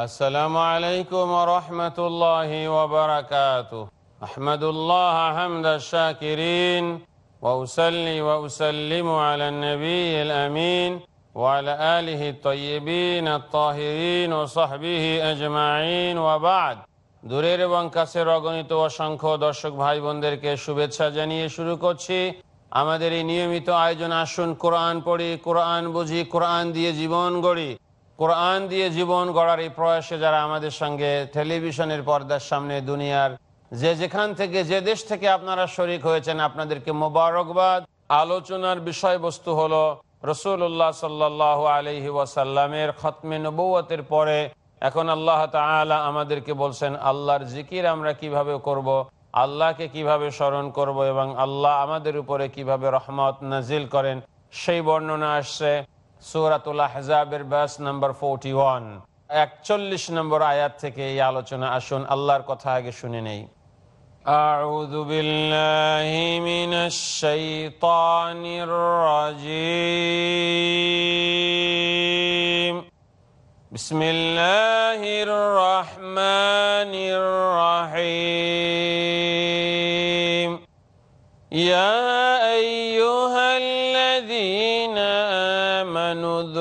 السلام عليكم ورحمة الله وبركاته أحمد الله حمد الشاكرين وأسلي وأسلم على النبي الأمين وعلى آله الطيبين الطاهرين وصحبه أجمعين وبعد দূরের এবং কাছের অগণিত অসংখ্য দর্শক ভাই বোনদেরকে শুভেচ্ছা জানিয়ে শুরু করছি আমাদের এই নিয়মিত আয়োজন আসুন কোরআন পড়ি কোরআন বুঝি কোরআন দিয়ে জীবন গড়ি কোরআন দিয়ে জীবন গড়ার এই প্রয়াসে যারা আমাদের সঙ্গে টেলিভিশনের পর্দার সামনে দুনিয়ার যে যেখান থেকে, যে দেশ থেকে আপনারা শরিক হয়েছেন, আপনাদেরকে মোবারকবাদ। আলোচনার বিষয়বস্তু হলো রসুল্লাহ সাল্লাহ আলহি ওয়াসাল্লামের খতমে নবৌতের পরে এখন আল্লাহ তালা আমাদেরকে বলছেন, আল্লাহর জিকির আমরা কীভাবে করব। আল্লাহকে কীভাবে স্মরণ করব এবং আল্লাহ আমাদের উপরে কীভাবে রহমত নাজিল করেন? সেই বর্ণনা আসছে। সুরাতুল আহজাবের বাস নম্বর ফোরটি ওয়ান একচল্লিশ নম্বর আয়াত থেকে এই আলোচনা আসুন আল্লাহর কথা আগে শুনে নেই أعوذ بالله من الشيطان الرجيم بسم الله الرحمن الرحيم يا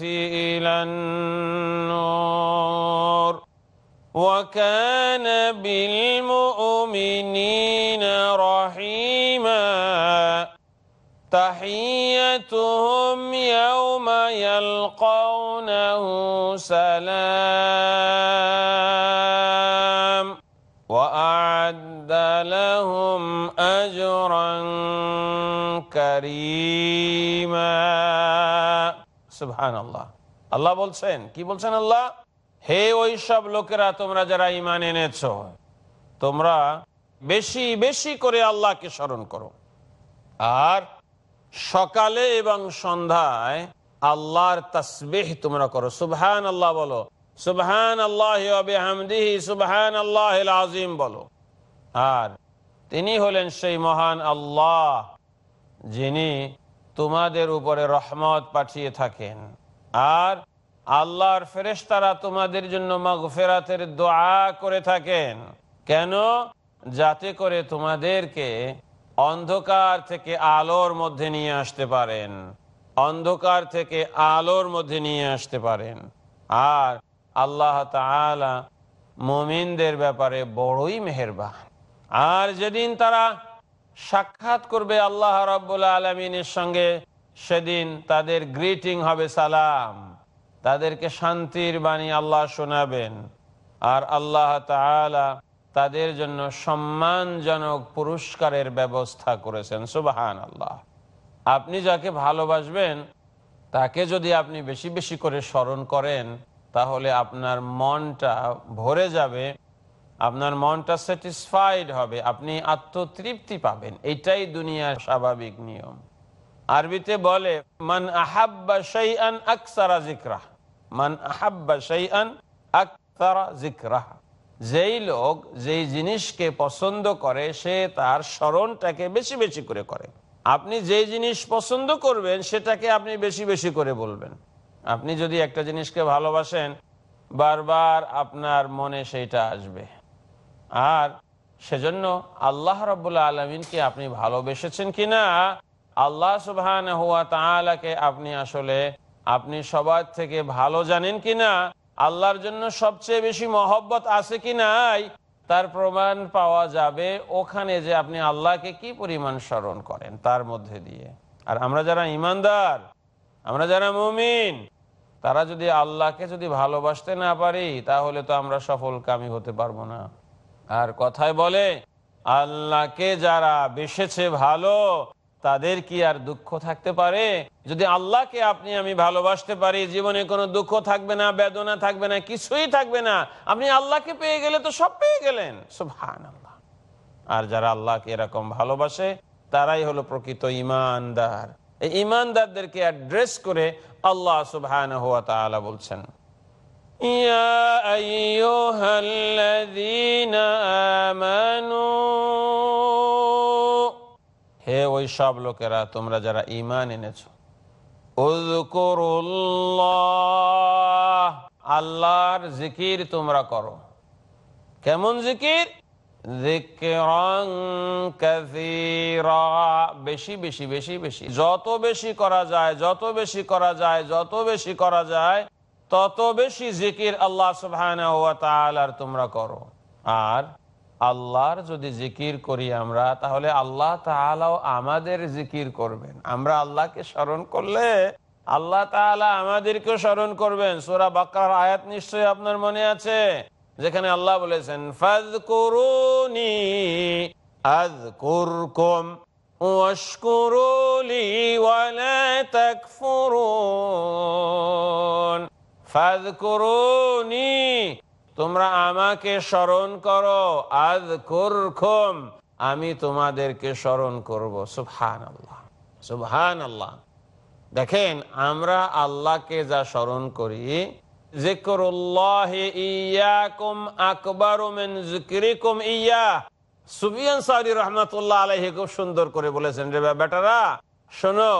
إلى النور. وكان بالمؤمنين رحيما. تحيتهم يوم يلقونه سلام. وأعد لهم أجرا كريما. সুহান আল্লাহ বলছেন, কি বলছেন আল্লাহ? হে ওই সব লোকেরা, তোমরা যারা ইমান এনেছ, তোমরা বেশি বেশি করে আল্লাহকে স্মরণ করো। আর সকালে এবং সন্ধ্যায় আল্লাহর তসবেহ তোমরা করো। সুবহান আল্লাহ বলো। সুবহান আল্লাহ আবিহামদিহি সুবহান আল্লাহ আজিম বলো। আর তিনি হলেন সেই মহান আল্লাহ, যিনি তোমাদের উপরে রহমত পাঠিয়ে থাকেন। আর আল্লাহর ফেরেশতারা তোমাদের জন্য মাগফেরাতের দোয়া করে থাকেন। কেন? যাতে করে তোমাদেরকে অন্ধকার থেকে আলোর মধ্যে নিয়ে আসতে পারেন। অন্ধকার থেকে আলোর মধ্যে নিয়ে আসতে পারেন। আর আল্লাহ মমিনদের ব্যাপারে বড়ই মেহেরবান। আর যেদিন তারা সাক্ষাৎ করবে আল্লাহ রব্বুল্লা আলমিনের সঙ্গে। সেদিন তাদের গ্রিটিং হবে সালাম। তাদেরকে শান্তির বাণী আল্লাহ শোনাবেন। আর আল্লাহ তাদের জন্য সম্মানজনক পুরস্কারের ব্যবস্থা করেছেন। সুবাহান আল্লাহ আপনি যাকে ভালোবাসবেন, তাকে যদি আপনি বেশি বেশি করে স্মরণ করেন, তাহলে আপনার মনটা ভরে যাবে। আপনার মনটা স্যাটিসফাইড হবে, আপনি আত্মতৃপ্তি পাবেন। এটাই দুনিয়ার স্বাভাবিক নিয়ম। আরবিতে বলে, মান আহাব্বা শাইআন আকসারা জিকরাহ মান আহাব্বা শাইআন আকসারা জিকরাহ যেই লোক যেই জিনিসকে পছন্দ করে, সে তার স্মরণটাকে বেশি বেশি করে করে। আপনি যে জিনিস পছন্দ করবেন, সেটাকে আপনি বেশি বেশি করে বলবেন। আপনি যদি একটা জিনিসকে ভালোবাসেন, বারবার আপনার মনে সেইটা আসবে। আর সেজন্য আল্লাহ রব্বুল্লা আলমিনকে আপনি ভালোবেসেছেন কিনা? আল্লাহ সুবহান হুয়া তালাকে আপনি আসলে, আপনি সবার থেকে ভালো জানেন কিনা? আল্লাহর জন্য সবচেয়ে বেশি মহব্বত আছে কি নাই? তার প্রমাণ পাওয়া যাবে ওখানে যে আপনি আল্লাহকে কি পরিমাণ স্মরণ করেন তার মধ্যে দিয়ে। আর আমরা যারা ইমানদার, আমরা যারা মুমিন, তারা যদি আল্লাহকে যদি ভালোবাসতে না পারি, তাহলে তো আমরা সফল কামি হতে পারব না। আর কথায় বলে, আল্লাহকে যারা বেসেছে ভালো, তাদের কি আর দুঃখ থাকতে পারে? যদি আল্লাহকে আপনি আমি ভালোবাসতে পারি, জীবনে কোনো দুঃখ থাকবে না, বেদনা থাকবে না, কিছুই থাকবে না, আপনি আল্লাহকে পেয়ে গেলে তো সব পেয়ে গেলেন। আল্লাহ আর যারা আল্লাহকে এরকম ভালোবাসে, তারাই হলো প্রকৃত ইমানদার। এই ইমানদারদেরকে অ্যাড্রেস করে আল্লাহ সুবহান হুয়া বলছেন। يا أيها الذين آمنوا হে ওই সব লোকেরা তোমরা যারা ইমান এনেছো উযকুরুল্লাহ আল্লাহর জিকির তোমরা করো কেমন জিকির যিকরান কাসীরা বেশি বেশি বেশি বেশি যত বেশি করা যায় যত বেশি করা যায় যত বেশি করা যায় তত বেশি জিকির আল্লাহ ওয়া তোমরা করো। আর আল্লাহর যদি জিকির করি আমরা, তাহলে আল্লাহ তাআলাও আমাদের জিকির করবেন। আমরা আল্লাহকে স্মরণ করলে আল্লাহ তাআলা আমাদেরকেও স্মরণ করবেন। সূরা বাকার আয়াত নিশ্চয়ই আপনার মনে আছে, যেখানে আল্লাহ বলেছেন, ফাযকুরুনি আযকুরকুম ওয়াশকুরু লি ওয়া লা তাকফুরুন। তোমরা আমাকে স্মরণ করো আজ কুরখুম আমি তোমাদেরকে স্মরণ করব। সুবহান আল্লাহ সুবহান আল্লাহ দেখেন, আমরা আল্লাহকে যা স্মরণ করি খুব সুন্দর করে বলেছেন রে বেটারা, শোনো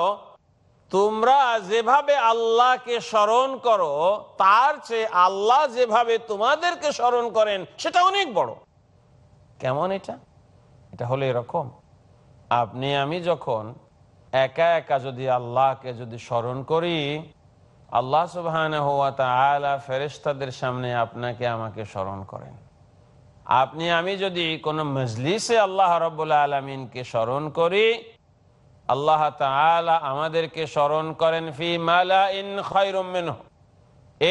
তোমরা যেভাবে আল্লাহকে স্মরণ করো, তার চেয়ে আল্লাহ যেভাবে তোমাদেরকে স্মরণ করেন, সেটা অনেক বড়। কেমন এটা? এটা হলো এরকম। আপনি, আমি যখন একা একা যদি আল্লাহকে যদি স্মরণ করি, আল্লাহ সুবহান হওয়া তালা ফেরেস্তাদের সামনে আপনাকে আমাকে স্মরণ করেন। আপনি, আমি যদি কোনো মজলিসে আল্লাহ রব্বুল্লা আলমিনকে স্মরণ করি আল্লাহ আমাদেরকে স্মরণ করেন, ফি মালা ইন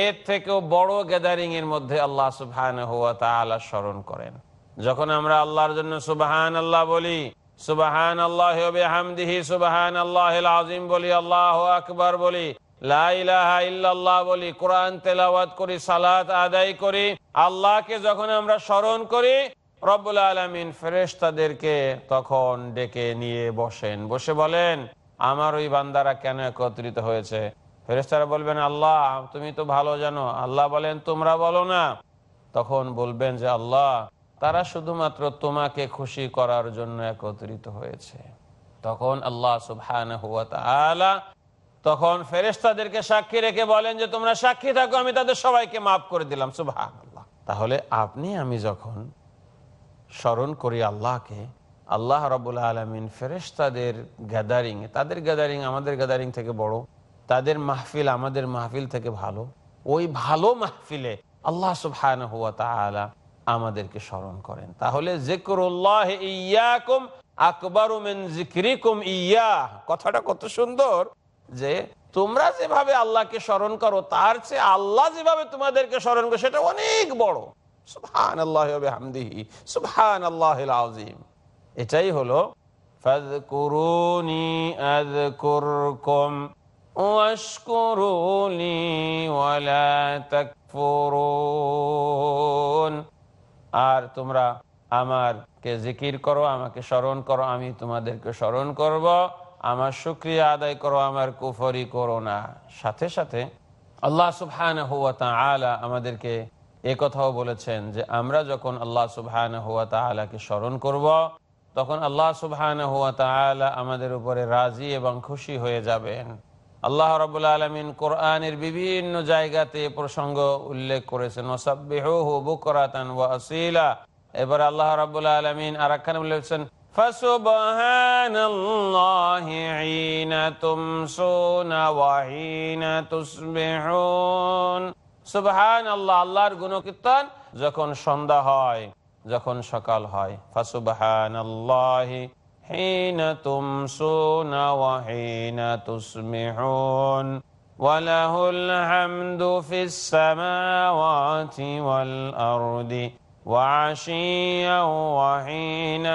এর থেকেও বড় গ্যাদারিং এর মধ্যে আল্লাহ সুবহান স্মরণ করেন। যখন আমরা আল্লাহর জন্য সুবহান আল্লাহ বলি সুবহান আল্লাহ সুবহান আল্লাহ আজিম বলি, আল্লাহ আকবার বলি বলি, কোরআন তেলাওয়াত করি, সালাত আদায় করি, আল্লাহকে যখন আমরা স্মরণ করি রব্বুল আলমিন তখন ডেকে নিয়ে বসেন। বসে বলেন, আমার ওই বান্দারা কেন একত্রিত হয়েছে? ফেরেশতারা বলবেন, আল্লাহ, তুমি তো ভালো জানো। আল্লাহ বলেন, তোমরা বলো না। তখন বলবেন যে, আল্লাহ, তারা শুধুমাত্র তোমাকে খুশি করার জন্য একত্রিত হয়েছে। তখন আল্লাহ সুবহান তখন ফেরেশতাদেরকে সাক্ষী রেখে বলেন যে, তোমরা সাক্ষী থাকো, আমি তাদের সবাইকে মাফ করে দিলাম। সুবহান আল্লাহ তাহলে আপনি, আমি যখন স্মরণ করি আল্লাহকে। আল্লাহ রবুল্লা আলমিন ফেরেশতাদের গ্যাদারিং তাদের গ্যাদারিং আমাদের গ্যাদারিং থেকে বড়, তাদের মাহফিল আমাদের মাহফিল থেকে ভালো, ওই ভালো মাহফিলে আল্লাহ সুবহান হুয়া তালা আমাদেরকে স্মরণ করেন। তাহলে কথাটা কত সুন্দর যে তোমরা যেভাবে আল্লাহকে স্মরণ করো, তার চেয়ে আল্লাহ যেভাবে তোমাদেরকে স্মরণ করো, সেটা অনেক বড়। সুবহান আল্লাহ হামদিহি সুবহান আল্লাহ এটাই হলো আর তোমরা আমারকে জিকির করো, আমাকে স্মরণ করো, আমি তোমাদেরকে স্মরণ করব। আমার শুক্রিয়া আদায় করো, আমার কুফরি করো না। সাথে সাথে আল্লাহ তাআলা আমাদেরকে এ কথাও বলেছেন যে আমরা যখন আল্লাহ সুবহান হুয়া তালাকে স্মরণ করব তখন আল্লাহ সুবহান আমাদের উপরে রাজি এবং খুশি হয়ে যাবেন আল্লাহ রবুল আলমিন কোরআনের বিভিন্ন জায়গাতে এ প্রসঙ্গ উল্লেখ করেছেন ওসাব্বিহু বুকরাতান ওয়া আসিলা এবার আল্লাহ রাবুল আলমিন আর একখানে উল্লেখ করেছেন فسبحان الله حين تمسون وحين تصبحون সুবহান আল্লাহ আল্লাহর গুণকীর্তন যখন সন্ধ্যা হয় যখন সকাল হয় ফাসুবহান আল্লাহি حين تمسون وحين تصبحون وله الحمد في السماوات والأرض وعشيا وحين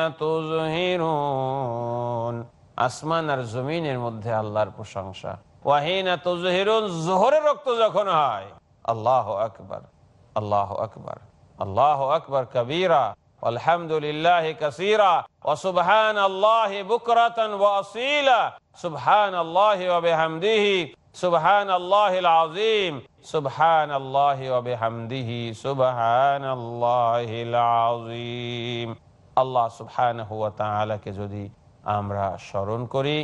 تظهرون আসমান আর জমিনের মধ্যে আল্লাহর প্রশংসা ওয়াহিনা তুজহিরুন জোহরের রক্ত যখন হয় আল্লাহ আকবার আল্লাহ আকবার আল্লাহ আকবার কবীরা আলহামদুলিল্লাহ কাসীরা وسبحان الله بكرة وأصيلا سبحان الله وبحمده سبحان الله العظيم سبحان الله وبحمده سبحان الله العظيم আল্লাহ সুবহানাহু ওয়া তাআলাকে যদি আমরা স্মরণ করি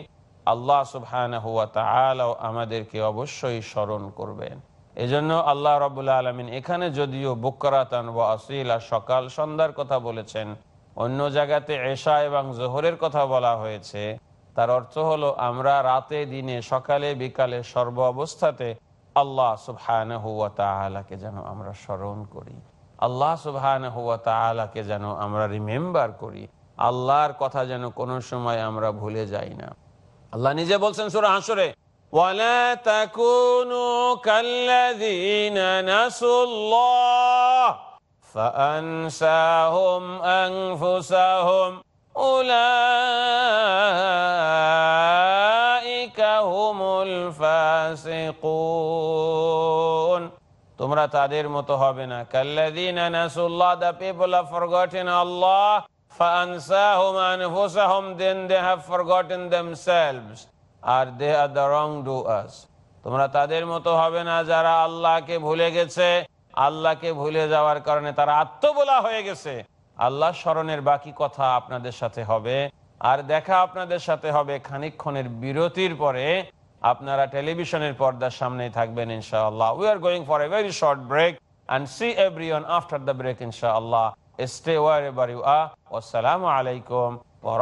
আল্লাহ সুবহানাহু ওয়া তাআলাও আমাদেরকে অবশ্যই স্মরণ করবেন এজন্য আল্লাহ রাব্বুল আলামিন এখানে যদিও বুকরাতান ওয়া আসিলা সকাল সন্ধ্যার কথা বলেছেন, অন্য জায়গাতে এশা এবং জোহরের কথা বলা হয়েছে। তার অর্থ হলো, আমরা রাতে, দিনে, সকালে, বিকালে সর্ব অবস্থাতে আল্লাহ সুবহানাহু ওয়া তাআলাকে যেন আমরা স্মরণ করি। আল্লাহ সুবহানাহু ওয়া তাআলাকে যেন আমরা রিমেম্বার করি। আল্লাহর কথা যেন কোনো সময় আমরা ভুলে যাই না। আল্লাহ নিজে বলছেন সূরা হাসরে ولا تكونوا كالذين نسوا الله فأنساهم أنفسهم أولئك هم الفاسقون তোমরা তাদের মতো হবে না কাল্লাযীনা নাসুল্লাহ the people have forgotten Allah فأنساهم أنفسهم then they have forgotten themselves আর are the wrongdoers তোমরা তাদের মতো হবে না যারা আল্লাহকে ভুলে গেছে। আল্লাহকে ভুলে যাওয়ার কারণে তারা আত্মবোলা হয়ে গেছে। আল্লাহ স্মরণের বাকি কথা আপনাদের সাথে হবে। আর দেখা আপনাদের সাথে হবে খানিকক্ষণের বিরতির পরে। আপনারা টেলিভিশনের পর্দার সামনে থাকবেন, ইনশাআল্লাহ। We are going for a very short break and see everyone after the break inshallah stay wherever you are. Wassalamu alaikum wa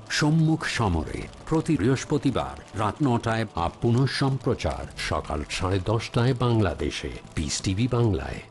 সম্মুখ সমরে প্রতি বৃহস্পতিবার রাত নটায় আপ পুনঃ সম্প্রচার সকাল সাড়ে দশটায় বাংলাদেশে। পিস টিভি বাংলায়।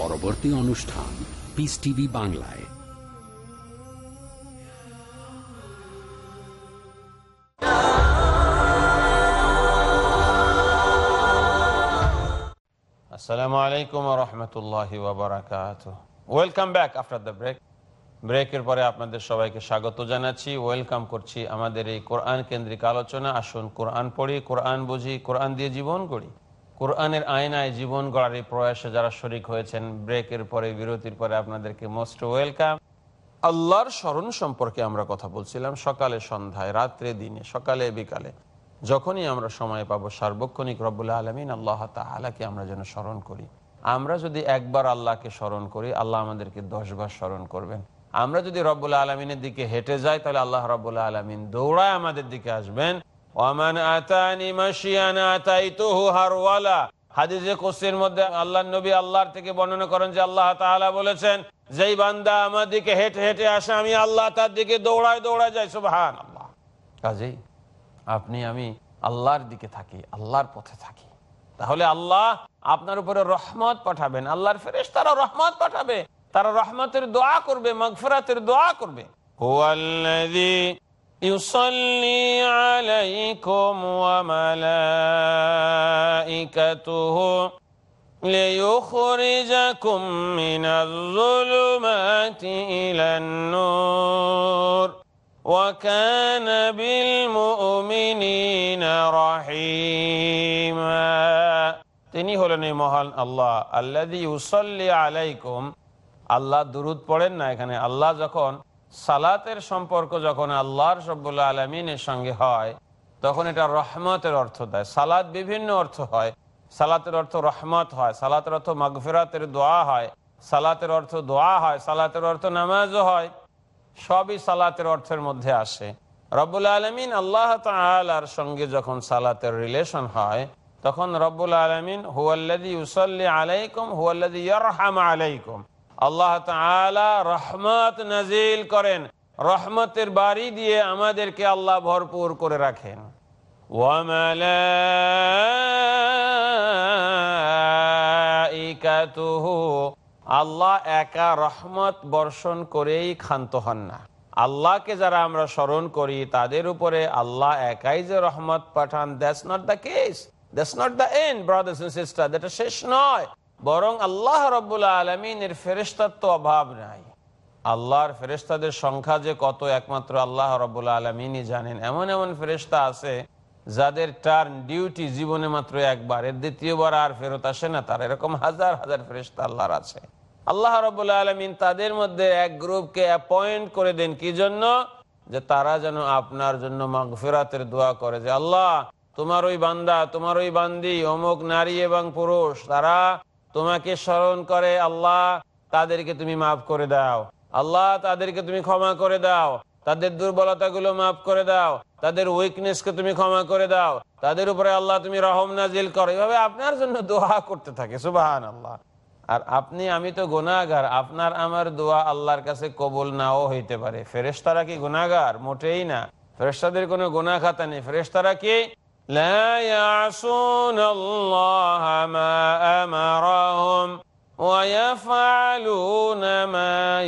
পরবর্তী অনুষ্ঠান পিস টিভি বাংলায়। আসসালামু আলাইকুম রহমতুল্লাহ welcome back after the break ব্রেকের পরে আপনাদের সবাইকে স্বাগত জানাচ্ছি। ওয়েলকাম করছি আমাদের এই কোরআন কেন্দ্রিক আলোচনা। আসুন কোরআন পড়ি, কোরআন বুঝি, কোরআন দিয়ে জীবন গড়ি। কোরআনের আয়নায় জীবন গড়ার এই প্রয়াসে যারা শরিক হয়েছেন, ব্রেকের পরে, বিরতির পরে আপনাদেরকে মোস্ট ওয়েলকাম। আল্লাহর স্মরণ সম্পর্কে আমরা কথা বলছিলাম সকালে সন্ধ্যায়, রাত্রে দিনে, সকালে, বিকালে। যখনই আমরা সময় পাবো, সার্বক্ষণিক রব্বুল আলমিন আল্লাহ তালাকে আমরা যেন স্মরণ করি। আমরা যদি একবার আল্লাহকে স্মরণ করি, আল্লাহ আমাদেরকে দশবার স্মরণ করবেন। আমরা যদি রব্বুল আলমিনের দিকে হেঁটে যাই, তাহলে আল্লাহ রব্বুল আলমিন দৌড়ায় আমাদের দিকে আসবেন। আপনি, আমি আল্লাহর দিকে থাকি, আল্লাহর পথে থাকি। তাহলে আল্লাহ আপনার উপরে রহমত পাঠাবেন, আল্লাহর ফেরেশ তারা রহমত পাঠাবে, তারা রহমতের দোয়া করবে, মগফিরাতের দোয়া করবে। ইউসাল্লি আলাইকুম ওয়া মালাইকাতুহু ليخرجكم من الظلمات إلى النور وكان بالمؤمنين رحيما তিনি হলেন এই মহান আল্লাহ আল্লাদি ইউসল্লি আলাইকুম আল্লাহ দুরুদ পড়েন না এখানে আল্লাহ যখন সালাতের সম্পর্ক যখন আল্লাহর সব্বুল্লা আলমিনের সঙ্গে হয়, তখন এটা রহমতের অর্থ দেয়। সালাদ বিভিন্ন অর্থ হয়। সালাতের অর্থ রহমত হয়, সালাতের অর্থ মাগফিরাতের দোয়া হয়, সালাতের অর্থ দোয়া হয়, সালাতের অর্থ নামাজও হয়। সবই সালাতের অর্থের মধ্যে আসে। রব্বুল আলমিন আল্লাহ তালার সঙ্গে যখন সালাতের রিলেশন হয়, তখন রব্বুল আলমিন হুয়াল্লাদি ইউসল্লি আলাইকুম হুয়াল্লাদি ইয়ারহাম আলাইকুম। আল্লাহ তাআলা রহমত নাজিল করেন। রহমতের বাড়ি দিয়ে আমাদেরকে আল্লাহ ভরপুর করে রাখেন। আল্লাহ একা রহমত বর্ষণ করেই ক্ষান্ত হন না। আল্লাহকে যারা আমরা স্মরণ করি, তাদের উপরে আল্লাহ একাই যে রহমত পাঠান that's not the case that's not the end brothers and sister এটা শেষ নয়। বরং আল্লাহ রব্বুল্লা আলমিনের ফেরেস্তার তো অভাব নাই। আল্লাহর ফেরেস্তাদের সংখ্যা যে কত একমাত্র আল্লাহ রব্বুল্লা আলমিনই জানেন। এমন এমন ফেরেস্তা আছে যাদের টার্ন ডিউটি জীবনে মাত্র একবার, এর দ্বিতীয়বার আর ফেরত আসে না। তার এরকম হাজার হাজার ফেরেস্তা আল্লাহর আছে। আল্লাহ রবুল্লা আলমিন তাদের মধ্যে এক গ্রুপকে অ্যাপয়েন্ট করে দেন। কি জন্য? যে তারা যেন আপনার জন্য মাগফিরাতের দোয়া করে যে, আল্লাহ, তোমার ওই বান্দা, তোমার ওই বান্দি, অমুক নারী এবং পুরুষ, তারা তোমাকে স্মরণ করে আল্লাহ, তাদেরকে তুমি মাফ করে দাও। আল্লাহ, তাদেরকে তুমি ক্ষমা করে দাও। তাদের দুর্বলতাগুলো মাফ করে দাও। তাদের উইকনেসকে তুমি ক্ষমা করে দাও। তাদের উপরে আল্লাহ তুমি রহম নাজিল করো। এভাবে আপনার জন্য দোয়া করতে থাকে সুবাহান আল্লাহ আর আপনি, আমি তো গুনাগার আপনার, আমার দোয়া আল্লাহর কাছে কবুল নাও হইতে পারে। ফেরেশতারা কি গুনাগার মোটেই না। ফেরেশতাদের কোনো গুনাহ খাতা নেই। ফেরেশতারা কি لا يعصون الله ما أمرهم ويفعلون ما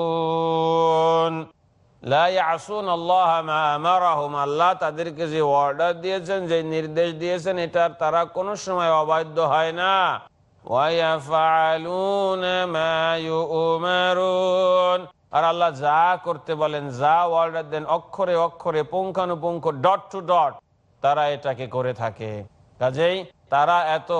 يؤمرون لا يعصون الله ما أمرهم আল্লাহ তাদেরকে যে অর্ডার দিয়েছেন যে নির্দেশ দিয়েছেন এটার তারা কোনো সময় অবাধ্য হয় না ويفعلون ما يؤمرون আর আল্লাহ যা করতে বলেন, যা অর্ডার দেন, অক্ষরে অক্ষরে, পুঙ্খানুপুঙ্খ, ডট টু ডট, তারা এটাকে করে থাকে। কাজেই তারা এত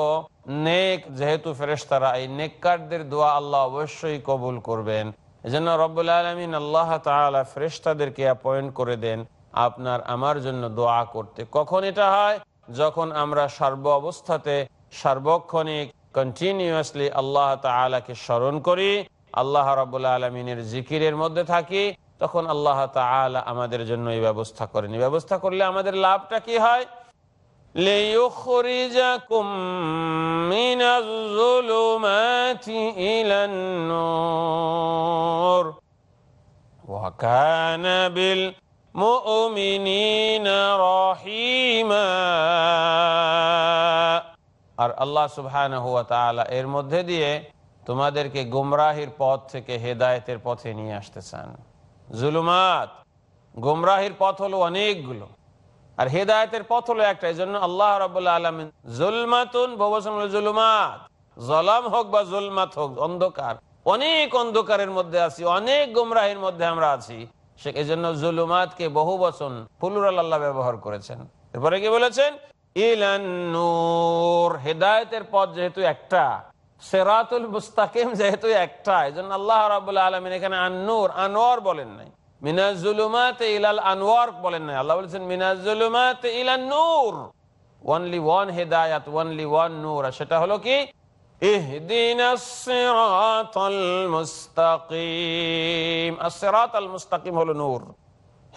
নেক, যেহেতু ফেরেস তারা এই নেককারদের দোয়া আল্লাহ অবশ্যই কবুল করবেন। এজন্য রব্বুল আলমিন আল্লাহ তালা ফেরেস্তাদেরকে অ্যাপয়েন্ট করে দেন, আপনার আমার জন্য দোয়া করতে। কখন এটা হয়? যখন আমরা সর্ব অবস্থাতে, সার্বক্ষণিক কন্টিনিউয়াসলি আল্লাহ তালাকে স্মরণ করি আল্লাহ রাবুল্লাহ আলমিনের জিকিরের মধ্যে থাকি তখন আল্লাহ তালা আমাদের জন্য এই ব্যবস্থা করেন এই ব্যবস্থা করলে আমাদের লাভটা কি হয় ليخرجكم من الظلمات إلى النور وكان بالمؤمنين رحيما আর আল্লাহ সুবহানাহু ওয়া তাআলা এর মধ্যে দিয়ে তোমাদেরকে গুমরাহির পথ থেকে হেদায়েতের পথে নিয়ে আসতে চান জুলুমাত। গুমরাহির পথ হলো অনেকগুলো। আর হেদায়তের পথ হলো একটা, এই জন্য আল্লাহ আলমিন জুলমাতুন জুলুমাত। জলাম হোক বা জুলমাত হোক, অন্ধকার, অনেক অন্ধকারের মধ্যে আছি, অনেক গুমরাহির মধ্যে আমরা আছি। সে এই জন্য জুলুমাতকে বহু বচন ফুলুরাল আল্লাহ ব্যবহার করেছেন। এরপরে কি বলেছেন? ইলান্নুর হেদায়েতের পথ যেহেতু একটা সেরাতুল মুস্তাকিম যেহেতু একটা এই জন্য আল্লাহ রাবুল্লাহ আলমিন এখানে আন্নুর, আনোয়ার বলেন নাই।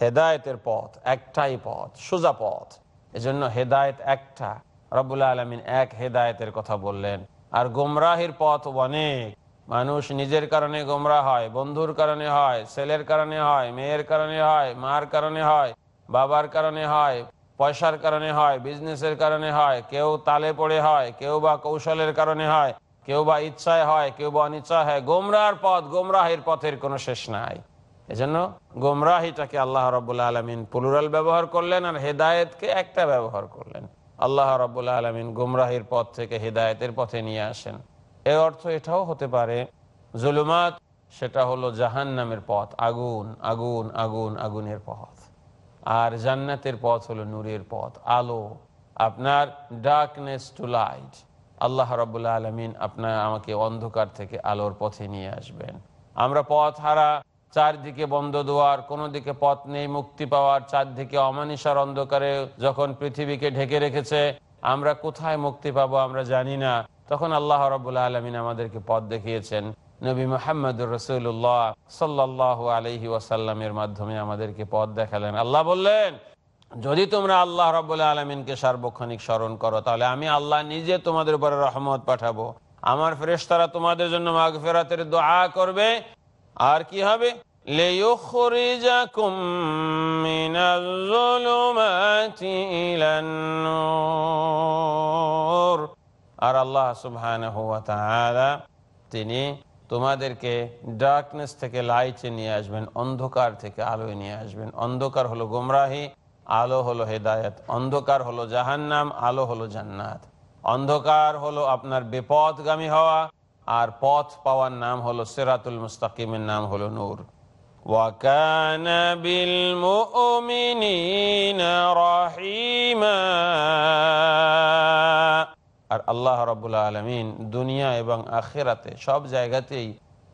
হেদায়েতের পথ, একটাই পথ, সোজা পথ। এজন্য হেদায়েত একটা। রব্বুল আলমিন এক হেদায়েতের কথা বললেন। আর গোমরাহির পথ অনেক। মানুষ নিজের কারণে গোমরা হয়, বন্ধুর কারণে হয়, ছেলের কারণে হয়, মেয়ের কারণে হয়, মার কারণে হয়, বাবার কারণে হয়, পয়সার কারণে হয় বিজনেসের কারণে হয়, কেউ তালে পড়ে হয়, কেউ বা কৌশলের কারণে হয়, কেউ বা ইচ্ছায় হয়, কেউ বা অনিচ্ছায় হয়। গোমরার পথ, গোমরাহির পথের কোনো শেষ নাই। এজন্য গোমরাহিটাকে আল্লাহ রবুল্লা আলমিন পুলুরাল ব্যবহার করলেন আর হেদায়েতকে একটা ব্যবহার করলেন। আল্লাহ রবুল্লা আলমিন গোমরাহির পথ থেকে হেদায়েতের পথে নিয়ে আসেন। এর অর্থ এটাও হতে পারে, জুলুমাত সেটা হলো জাহান নামের পথ, আগুন আগুন আগুন, আগুনের পথ। আর জান্নাতের পথ হলো নূরের পথ, আলো। আপনার ডার্কনেস টু লাইট আল্লাহ রবুল্লা আলমিন আপনার আমাকে অন্ধকার থেকে আলোর পথে নিয়ে আসবেন। আমরা পথ হারা চারদিকে বন্ধ দোয়ার, কোনো দিকে পথ নেই মুক্তি পাওয়ার, চারদিকে অমানিসার অন্ধকারে যখন পৃথিবীকে ঢেকে রেখেছে, আমরা কোথায় মুক্তি পাবো আমরা জানি না। তখন আল্লাহ রবুল্লা আলমিন আমাদেরকে পথ দেখিয়েছেন। নবী মোহাম্মদুর রসুল্লাহ সাল্লাহ আলহি ওয়াসাল্লামের মাধ্যমে আমাদেরকে পথ দেখালেন। আল্লাহ বললেন, যদি তোমরা আল্লাহ রবাহ আলমিনকে সার্বক্ষণিক স্মরণ করো, তাহলে আমি আল্লাহ নিজে তোমাদের উপরে রহমত পাঠাবো। আমার ফেরেশতারা তোমাদের জন্য মাঘ ফেরাতের দোয়া করবে আর কি হবে? আর আল্লাহ সুবহান তিনি তোমাদেরকে ডার্কনেস থেকে লাইটে নিয়ে আসবেন, অন্ধকার থেকে আলোয় নিয়ে আসবেন। অন্ধকার হলো গুমরাহি, আলো হলো হেদায়ত। অন্ধকার হলো জাহান্নাম, আলো হলো জান্নাত। অন্ধকার হলো আপনার বিপদগামী হওয়া আর পথ পাওয়ার নাম হলো সেরাতুল মুস্তাকিমের নাম হলো নূর وكان بالمؤمنين رحيما আর আল্লাহ রবুল্লা আলমিন দুনিয়া এবং আখেরাতে সব জায়গাতেই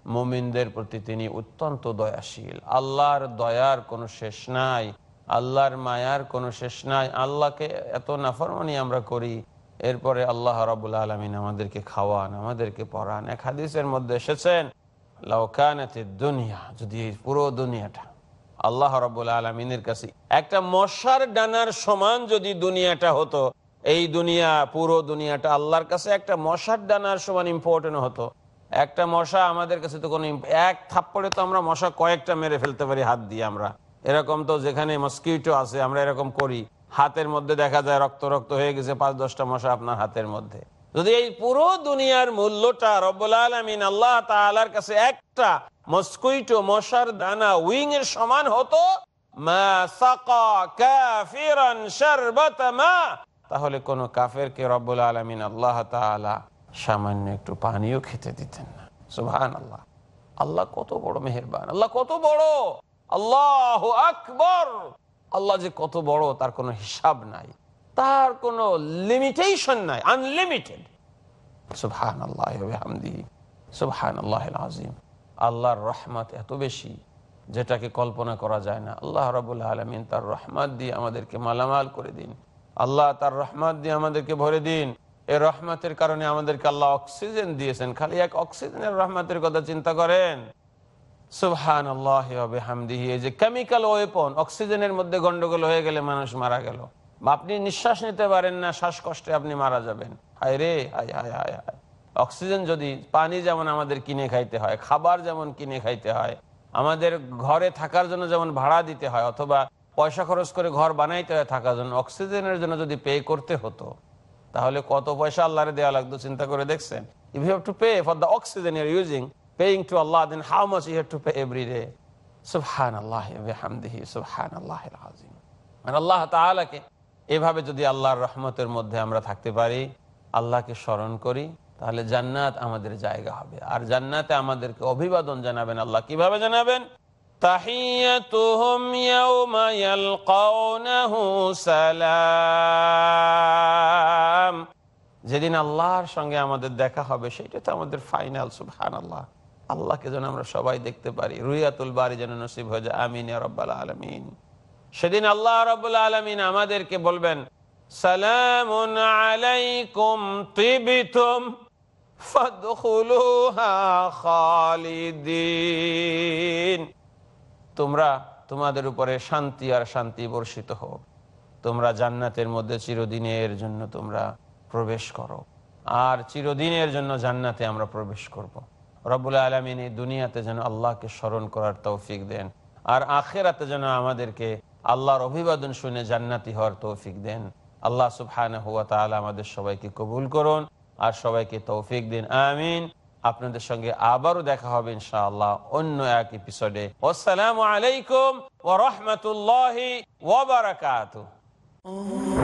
মুমিনদের প্রতি তিনি অত্যন্ত দয়াশীল আল্লাহর দয়ার কোনো শেষ নাই আল্লাহর মায়ার কোনো শেষ নাই আল্লাহকে এত নাফরমানি আমরা করি এরপরে আল্লাহ রবুল্লা আলমিন আমাদেরকে খাওয়ান, আমাদেরকে পড়ান। এক হাদিসের মধ্যে এসেছেন লাউকানাতে দুনিয়া যদি পুরো দুনিয়াটা আল্লাহ রবুল্লা আলমিনের কাছে, একটা মশার ডানার সমান যদি দুনিয়াটা হতো, এই দুনিয়া, পুরো দুনিয়াটা আল্লাহর কাছে একটা মশার ডানার সমান ইম্পর্টেন্ট হতো। একটা মশা আমাদের কাছে তো কোনো এক থাপ্পড়ে তো আমরা মশা কয়েকটা মেরে ফেলতে পারি হাত দিয়ে আমরা। এরকম তো যেখানে মস্কিটো আছে, আমরা এরকম করি। হাতের মধ্যে দেখা যায় রক্ত রক্ত হয়ে গেছে পাঁচ দশটা মশা আপনার হাতের মধ্যে। যদি এই পুরো দুনিয়ার মূল্যটা রব্বুল আলমিন আল্লাহ তালার কাছে একটা মস্কুইটো মশার দানা উইং এর সমান হতো তাহলে কোন কাফেরকে রব্বুল আলমিন আল্লাহ সামান্য একটু পানিও খেতে দিতেন না। সুবহান আল্লাহ আল্লাহ কত বড় মেহেরবান, আল্লাহ কত বড়। আল্লাহ আকবর। আল্লাহ যে কত বড়, তার কোনো হিসাব নাই। তার কোনো লিমিটেশন নাই আনলিমিটেড সুবহান আল্লাহ হামদি সুবহান আল্লাহ আজিম আল্লাহর রহমত এত বেশি, যেটাকে কল্পনা করা যায় না। আল্লাহ রাবুল্লাহ আলমিন তার রহমত দিয়ে আমাদেরকে মালামাল করে দিন। আল্লাহ তার রহমত দিয়ে আমাদেরকে ভরে দিন। এই রহমতের কারণে আমাদেরকে আল্লাহ অক্সিজেন দিয়েছেন। খালি এক অক্সিজেনের রহমতের কথা চিন্তা করেন। আমাদের কিনে খাইতে হয়, খাবার যেমন কিনে খাইতে হয়, আমাদের ঘরে থাকার জন্য যেমন ভাড়া দিতে হয়, অথবা পয়সা খরচ করে ঘর বানাইতে হয় থাকার জন্য, অক্সিজেনের জন্য যদি পে করতে হতো, তাহলে কত পয়সা আল্লাহরে দেওয়া লাগতো, চিন্তা করে দেখছেন? If have to pay for the oxygen using to Allah then how much you have to pay every day সুবহান আল্লাহ হামদিহি সুবহান আল্লাহ আজিম আর আল্লাহ তাআলাকে এভাবে যদি আল্লাহর রহমতের মধ্যে আমরা থাকতে পারি, আল্লাহকে স্মরণ করি, তাহলে জান্নাত আমাদের জায়গা হবে। আর জান্নাতে আমাদেরকে অভিবাদন জানাবেন আল্লাহ। কীভাবে জানাবেন? যেদিন আল্লাহর সঙ্গে আমাদের দেখা হবে, সেটা তো আমাদের ফাইনাল সুবহানাল্লাহ। আল্লাহকে যেন আমরা সবাই দেখতে পারি। রুইয়াতুল বাড়ি যেন নসিব হয়ে যায়। আমিন আলমিন। সেদিন আল্লাহ রব্বুল আলমিন আমাদেরকে বলবেন তোমরা তোমাদের উপরে শান্তি আর শান্তি বর্ষিত হোক। তোমরা জান্নাতের মধ্যে চিরদিনের জন্য তোমরা প্রবেশ করো। আর চিরদিনের জন্য জান্নাতে আমরা প্রবেশ করব। রবুল আলমিন এই দুনিয়াতে যেন আল্লাহকে স্মরণ করার তৌফিক দেন, আর আখেরাতে যেন আমাদেরকে আল্লাহর অভিবাদন শুনে জান্নাতি হওয়ার তৌফিক দেন। আল্লাহ সুবহান হুয়া তাহলে আমাদের সবাইকে কবুল করুন আর সবাইকে তৌফিক দিন, আমিন। আপনাদের সঙ্গে আবারও দেখা হবে ইনশাআল্লাহ অন্য এক এপিসোডে আসসালামু আলাইকুম ওরহমতুল্লাহ ওবরাকাত Oh